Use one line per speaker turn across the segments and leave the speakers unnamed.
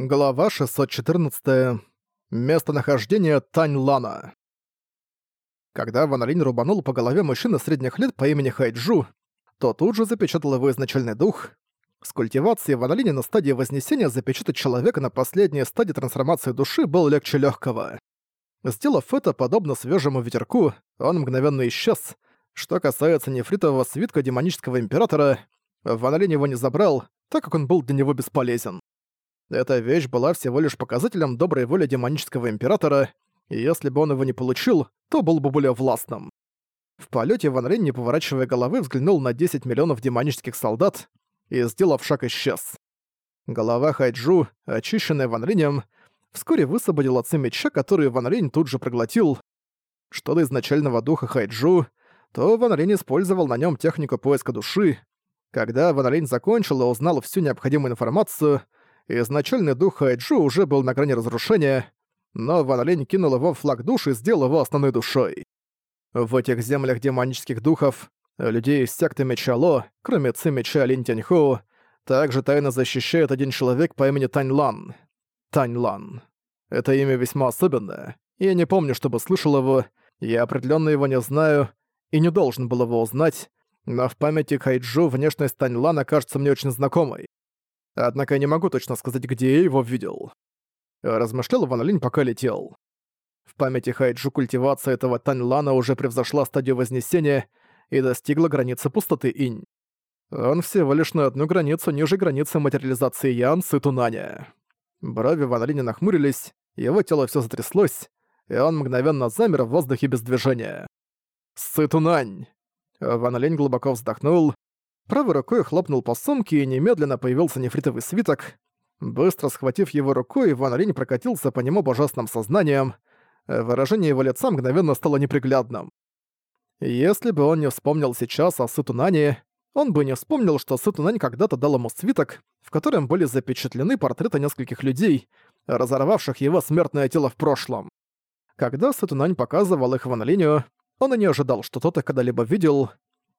Глава 614. Местонахождение Тань-Лана. Когда Ван Линь рубанул по голове мужчины средних лет по имени Хайджу, то тут же запечатал его изначальный дух. С культивацией Ван Линя на стадии Вознесения запечатать человека на последней стадии трансформации души был легче легкого. Сделав это, подобно свежему ветерку, он мгновенно исчез. Что касается нефритового свитка демонического императора, Ван Линь его не забрал, так как он был для него бесполезен. Эта вещь была всего лишь показателем доброй воли демонического императора, и если бы он его не получил, то был бы более властным. В полете Ван Рейн, не поворачивая головы, взглянул на 10 миллионов демонических солдат и, сделав шаг, исчез. Голова Хайджу, очищенная Ван Ринем, вскоре высвободила отцы меча, который Ван Рейн тут же проглотил. Что до изначального духа Хайджу, то Ван Рейн использовал на нем технику поиска души. Когда Ван Рейн закончил и узнал всю необходимую информацию, Изначальный дух Хайджу уже был на грани разрушения, но Ван Линь кинул его в флаг души и сделал его основной душой. В этих землях демонических духов, людей из секты Меча Ло, кроме Ци Меча Линь Тяньху, также тайно защищает один человек по имени Тань Лан. Тань Лан. Это имя весьма особенное. Я не помню, чтобы слышал его, я определенно его не знаю и не должен был его узнать, но в памяти Хайджу внешность Тань Лана кажется мне очень знакомой. Однако я не могу точно сказать, где я его видел. Размышлял Ван Линь, пока летел. В памяти Хайджу культивация этого Тань Лана уже превзошла стадию Вознесения и достигла границы пустоты Инь. Он всего лишь на одну границу ниже границы материализации Ян Сытунаня. Брови Ван Линя нахмурились, его тело все затряслось, и он мгновенно замер в воздухе без движения. «Сытунань!» Ван Линь глубоко вздохнул, Правой рукой хлопнул по сумке, и немедленно появился нефритовый свиток. Быстро схватив его рукой, Ван Линь прокатился по нему божественным сознанием. Выражение его лица мгновенно стало неприглядным. Если бы он не вспомнил сейчас о Сытунане, он бы не вспомнил, что Сытунань когда-то дал ему свиток, в котором были запечатлены портреты нескольких людей, разорвавших его смертное тело в прошлом. Когда Сытунань показывал их Ван Линю, он и не ожидал, что тот их когда-либо видел,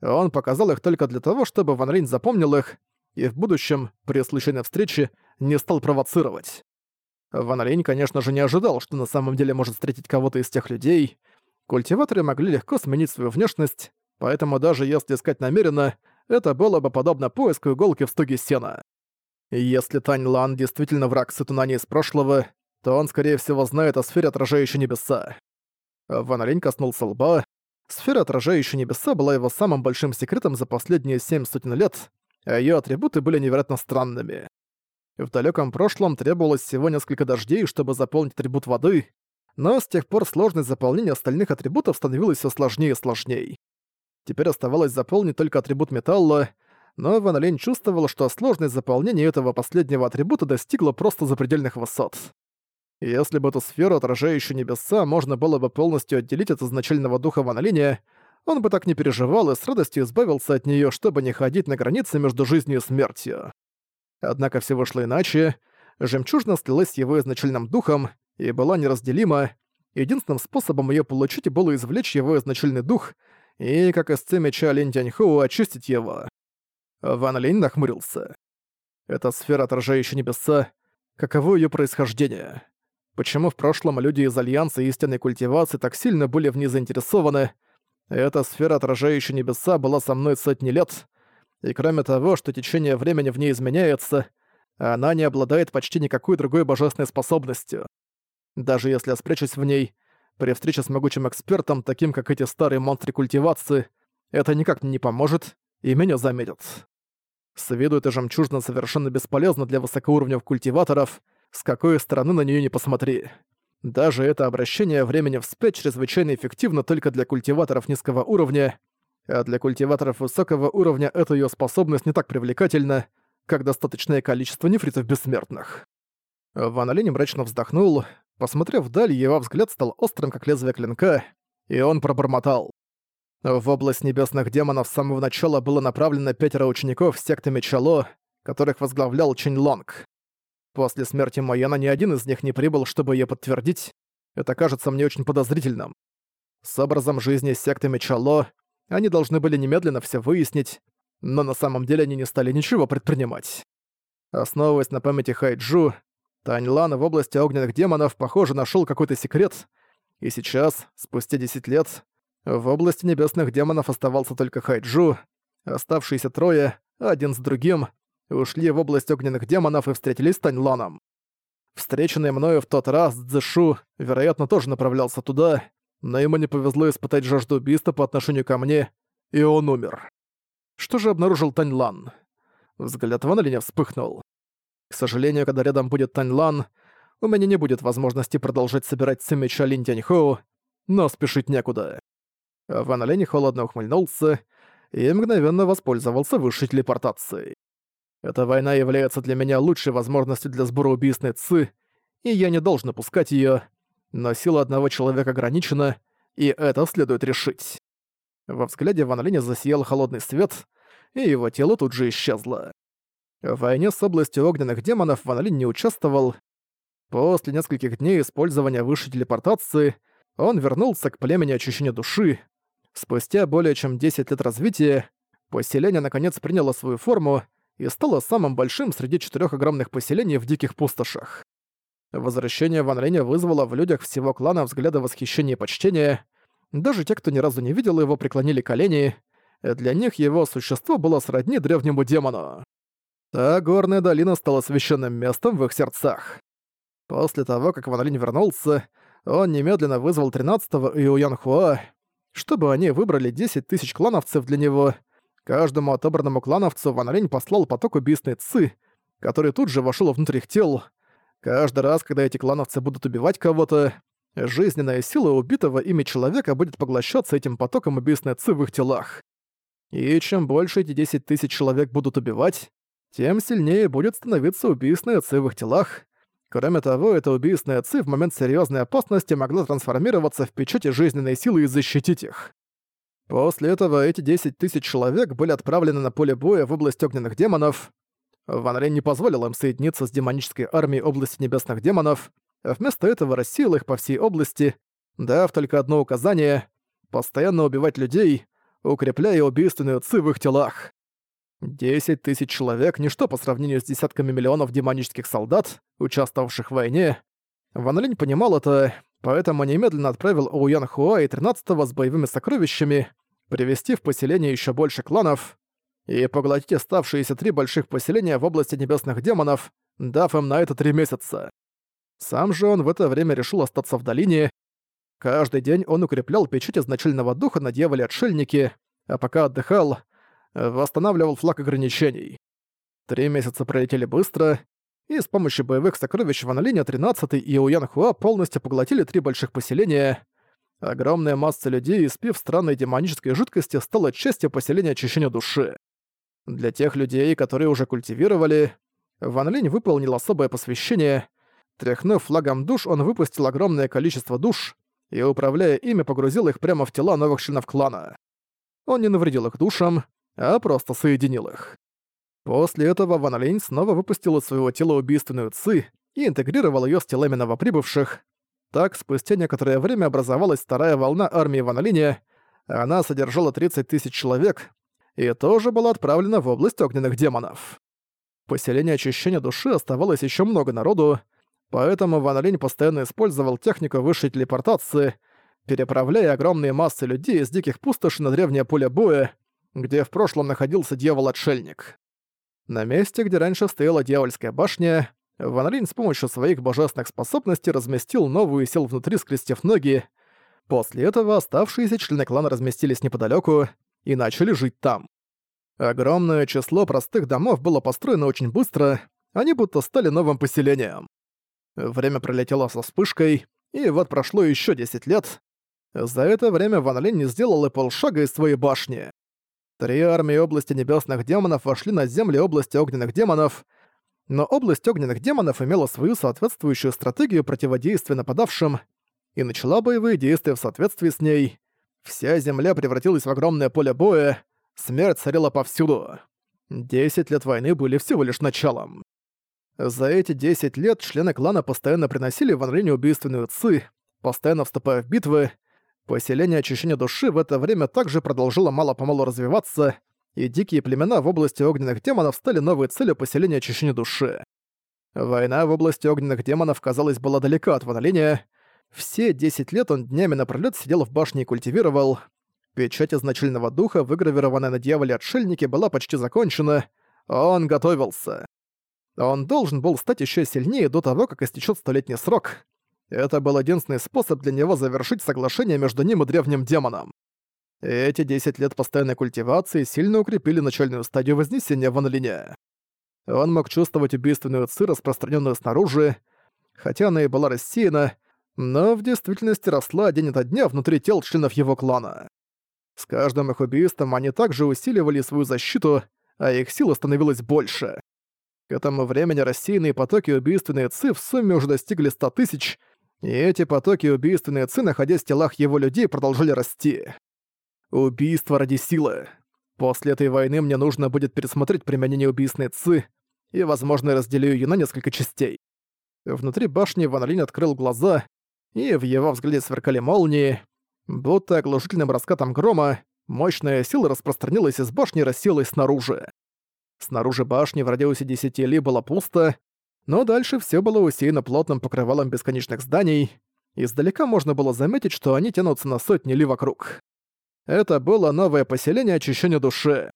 он показал их только для того, чтобы Ван Линь запомнил их и в будущем, при случайной встрече, не стал провоцировать. Ван Линь, конечно же, не ожидал, что на самом деле может встретить кого-то из тех людей. Культиваторы могли легко сменить свою внешность, поэтому даже если искать намеренно, это было бы подобно поиску иголки в стоге сена. Если Тань Лан действительно враг Сатунани из прошлого, то он, скорее всего, знает о сфере отражающей небеса. Ван Линь коснулся лба, Сфера, отражающая небеса, была его самым большим секретом за последние семь сотен лет, а её атрибуты были невероятно странными. В далёком прошлом требовалось всего несколько дождей, чтобы заполнить атрибут воды, но с тех пор сложность заполнения остальных атрибутов становилась всё сложнее и сложнее. Теперь оставалось заполнить только атрибут металла, но Ван Лень чувствовал, что сложность заполнения этого последнего атрибута достигла просто запредельных высот. Если бы эту сферу, отражающую небеса, можно было бы полностью отделить от изначального духа Ван Линя, он бы так не переживал и с радостью избавился от неё, чтобы не ходить на границе между жизнью и смертью. Однако все вышло иначе. Жемчужина слилась с его изначальным духом и была неразделима. Единственным способом её получить было извлечь его изначальный дух и, как из меча Линь Тяньхоу, очистить его. Ван Линь нахмурился. Эта сфера, отражающая небеса, каково её происхождение? Почему в прошлом люди из Альянса истинной культивации так сильно были в ней заинтересованы? Эта сфера, отражающая небеса, была со мной сотни лет, и кроме того, что течение времени в ней изменяется, она не обладает почти никакой другой божественной способностью. Даже если я спрячусь в ней, при встрече с могучим экспертом, таким как эти старые монстры культивации, это никак не поможет, и меня заметят. С виду эта жемчужина совершенно бесполезна для высокоуровневых культиваторов — с какой стороны на нее не посмотри. Даже это обращение времени вспять чрезвычайно эффективно только для культиваторов низкого уровня, а для культиваторов высокого уровня эта ее способность не так привлекательна, как достаточное количество нефритов бессмертных. Ван Олень мрачно вздохнул, посмотрев вдаль, его взгляд стал острым, как лезвие клинка, и он пробормотал. В область небесных демонов с самого начала было направлено пятеро учеников секты Мечало, которых возглавлял Чинь Лонг. После смерти Мояна ни один из них не прибыл, чтобы ее подтвердить. Это кажется мне очень подозрительным. С образом жизни секты Мечало они должны были немедленно все выяснить, но на самом деле они не стали ничего предпринимать. Основываясь на памяти Хайджу, Таньлан в области огненных демонов, похоже, нашел какой-то секрет, и сейчас, спустя 10 лет, в области небесных демонов оставался только Хайджу, оставшиеся трое, один с другим, ушли в область огненных демонов и встретились с Таньланом. Встреченный мною в тот раз Цзэшу, вероятно, тоже направлялся туда, но ему не повезло испытать жажду убийства по отношению ко мне, и он умер. Что же обнаружил Таньлан? Взгляд Ван Линя вспыхнул. К сожалению, когда рядом будет Таньлан, у меня не будет возможности продолжать собирать с меча Линь Тяньхоу, но спешить некуда. Ван Линь холодно ухмыльнулся и мгновенно воспользовался высшей телепортацией. Эта война является для меня лучшей возможностью для сбора убийственной ЦИ, и я не должен упускать её, но сила одного человека ограничена, и это следует решить. Во взгляде Ван Линя засиял холодный свет, и его тело тут же исчезло. В войне с областью огненных демонов Ван Линь не участвовал. После нескольких дней использования высшей телепортации он вернулся к племени очищения души. Спустя более чем 10 лет развития, поселение наконец приняло свою форму и стало самым большим среди четырех огромных поселений в диких пустошах. Возвращение Ван Линя вызвало в людях всего клана взгляды восхищения и почтения. Даже те, кто ни разу не видел его, преклонили колени. Для них его существо было сродни древнему демону. Та горная долина стала священным местом в их сердцах. После того, как Ван Линь вернулся, он немедленно вызвал 13-го Иоян Хуа, чтобы они выбрали 10 тысяч клановцев для него. Каждому отобранному клановцу Ван Линь послал поток убийственной ци, который тут же вошел внутрь их тел. Каждый раз, когда эти клановцы будут убивать кого-то, жизненная сила убитого ими человека будет поглощаться этим потоком убийственной ци в их телах. И чем больше эти 10 тысяч человек будут убивать, тем сильнее будет становиться убийственная ци в их телах. Кроме того, эта убийственная ци в момент серьезной опасности могла трансформироваться в печати жизненной силы и защитить их. После этого эти 10 тысяч человек были отправлены на поле боя в область огненных демонов. Ван Рен не позволил им соединиться с демонической армией области небесных демонов, а вместо этого рассеял их по всей области, дав только одно указание — постоянно убивать людей, укрепляя убийственную ци в их телах. Десять тысяч человек — ничто по сравнению с десятками миллионов демонических солдат, участвовавших в войне. Ван Линь понимал это, поэтому немедленно отправил Оуян Хуа и 13-го с боевыми сокровищами, привести в поселение еще больше кланов и поглотить оставшиеся три больших поселения в области небесных демонов, дав им на это три месяца. Сам же он в это время решил остаться в долине. Каждый день он укреплял печать изначального духа на дьяволе-отшельнике, а пока отдыхал — восстанавливал флаг ограничений. Три месяца пролетели быстро, и с помощью боевых сокровищ Ван Линя 13 и Уян Хуа полностью поглотили три больших поселения. Огромная масса людей, испив странной демонической жидкости, стала частью поселения очищения души. Для тех людей, которые уже культивировали, Ван Линь выполнил особое посвящение. Тряхнув флагом душ, он выпустил огромное количество душ и, управляя ими, погрузил их прямо в тела новых членов клана. Он не навредил их душам, а просто соединил их. После этого Ван Линь снова выпустил из своего тела убийственную ци и интегрировал ее с телами новоприбывших. Так, спустя некоторое время образовалась вторая волна армии Ван она содержала 30 тысяч человек и тоже была отправлена в область огненных демонов. Поселение очищения души оставалось еще много народу, поэтому Ван постоянно использовал технику высшей телепортации, переправляя огромные массы людей из диких пустошей на древнее поле боя, где в прошлом находился дьявол-отшельник. На месте, где раньше стояла дьявольская башня, Ван Линь с помощью своих божественных способностей разместил новую и сел внутри, скрестив ноги. После этого оставшиеся члены клана разместились неподалеку и начали жить там. Огромное число простых домов было построено очень быстро, они будто стали новым поселением. Время пролетело со вспышкой, и вот прошло еще 10 лет. За это время Ван Линь не сделал и полшага из своей башни. Три армии области небесных демонов вошли на земли области огненных демонов, но область огненных демонов имела свою соответствующую стратегию противодействия нападавшим и начала боевые действия в соответствии с ней. Вся земля превратилась в огромное поле боя, смерть царила повсюду. Десять лет войны были всего лишь началом. За эти десять лет члены клана постоянно приносили в Анрине убийственную ци, постоянно вступая в битвы, Поселение очищения души в это время также продолжило мало-помалу развиваться, и дикие племена в области огненных демонов стали новой целью поселения очищения души. Война в области огненных демонов, казалось, была далека от Ван Все 10 лет он днями напролёт сидел в башне и культивировал. Печать изначального духа, выгравированная на дьяволе-отшельнике, была почти закончена. Он готовился. Он должен был стать еще сильнее до того, как истечет столетний срок. Это был единственный способ для него завершить соглашение между ним и древним демоном. Эти 10 лет постоянной культивации сильно укрепили начальную стадию вознесения Ван Линя. Он мог чувствовать убийственную ци, распространенную снаружи, хотя она и была рассеяна, но в действительности росла день ото дня внутри тел членов его клана. С каждым их убийством они также усиливали свою защиту, а их сила становилась больше. К этому времени рассеянные потоки убийственной ци в сумме уже достигли 100 тысяч, и эти потоки убийственной ци, находясь в телах его людей, продолжали расти. Убийство ради силы. После этой войны мне нужно будет пересмотреть применение убийственной ци, и, возможно, разделю ее на несколько частей. Внутри башни Ван Линь открыл глаза, и в его взгляде сверкали молнии. Будто оглушительным раскатом грома, мощная сила распространилась из башни и расселась снаружи. Снаружи башни в радиусе 10 ли было пусто, но дальше все было усеяно плотным покрывалом бесконечных зданий. Издалека можно было заметить, что они тянутся на сотни ли вокруг. Это было новое поселение очищения души.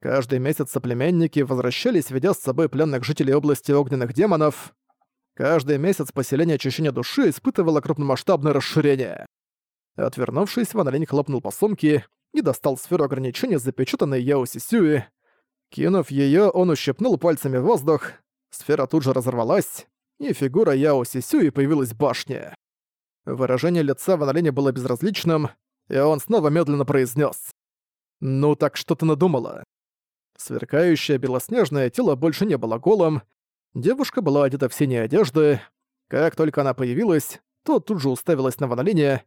Каждый месяц соплеменники возвращались, ведя с собой пленных жителей области огненных демонов. Каждый месяц поселение очищения души испытывало крупномасштабное расширение. Отвернувшись, Ван Линь хлопнул по сумке и достал сферу ограничения, запечатанной Яо Сисюи. Кинув её, он ущипнул пальцами воздух, сфера тут же разорвалась, и фигура Яо Сисюи появилась в башне. Выражение лица Ван Линя было безразличным, и он снова медленно произнес: «Ну так что ты надумала?» Сверкающее белоснежное тело больше не было голым. Девушка была одета в синие одежды. Как только она появилась, то тут же уставилась на Ванолине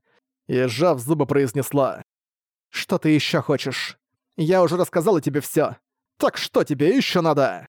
и, сжав зубы, произнесла. «Что ты еще хочешь? Я уже рассказала тебе все. Так что тебе еще надо?»